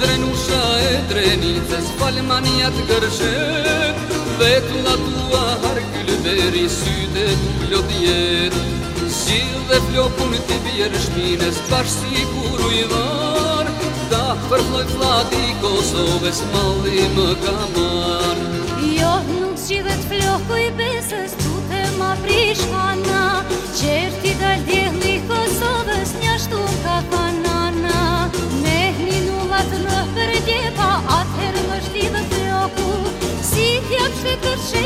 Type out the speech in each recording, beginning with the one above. drenusha e drenicës Falmaniat Dhe Vetula tua harkyllë veri Syte të plot Si dhe plopun të bjerë shpines Pash si kuru i var Da përfloj flati Kosovës Mali më kamar Jo nuk si dhe të plopu i besës Tu të ma prishka nga Për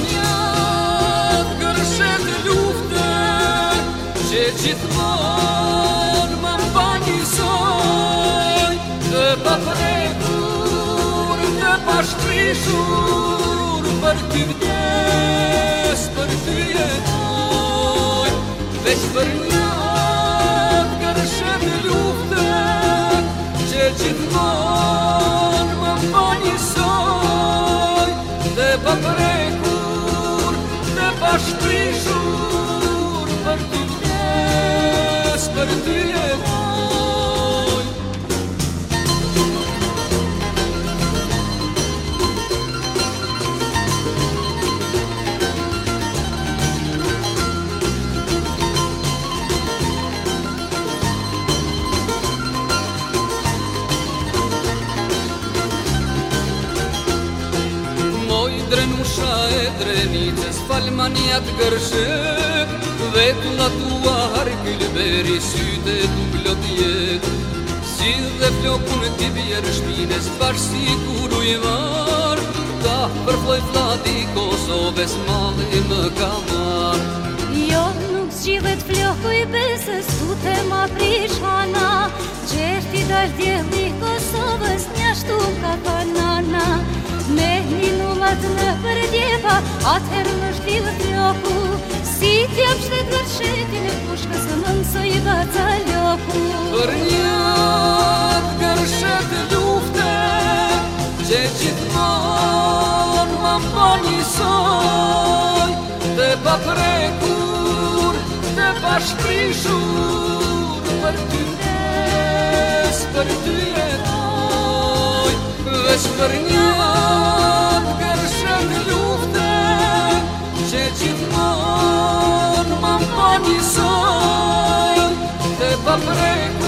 njëtë gërshetë luhtët që gjithmonë më mba njësoj Të pa frekur, të pa shkri shur, për ty vdes, për ty e doj Vesh për njëtë gërshetë dhe pa kur, dhe pa shprishur, për të njës, për të njës. drenusha e drenitës falmaniat gërshë Dhe të nga tua harkil beri syte të blotje Si dhe flokun t'i bjerë shpines bashkë si kur u i varë Ta përfloj flati Kosovës malë i më ka Jo nuk s'gjithet flokë i besës ku ma prishana Gjerti dalë Kosovës një ashtu ka të atë në përdjeva, atëherë në shtilë të njohu Si t'jam shtetë në rëshetje, në pushka së në nësë i batalioku Për njët në rëshetë lufte, që gjithmonë më më njësoj Dhe pa prekur, dhe pa shprishur, për ty nes, për ty jetoj Vesh për njët gjithmon Ma mpa një zonë Dhe pa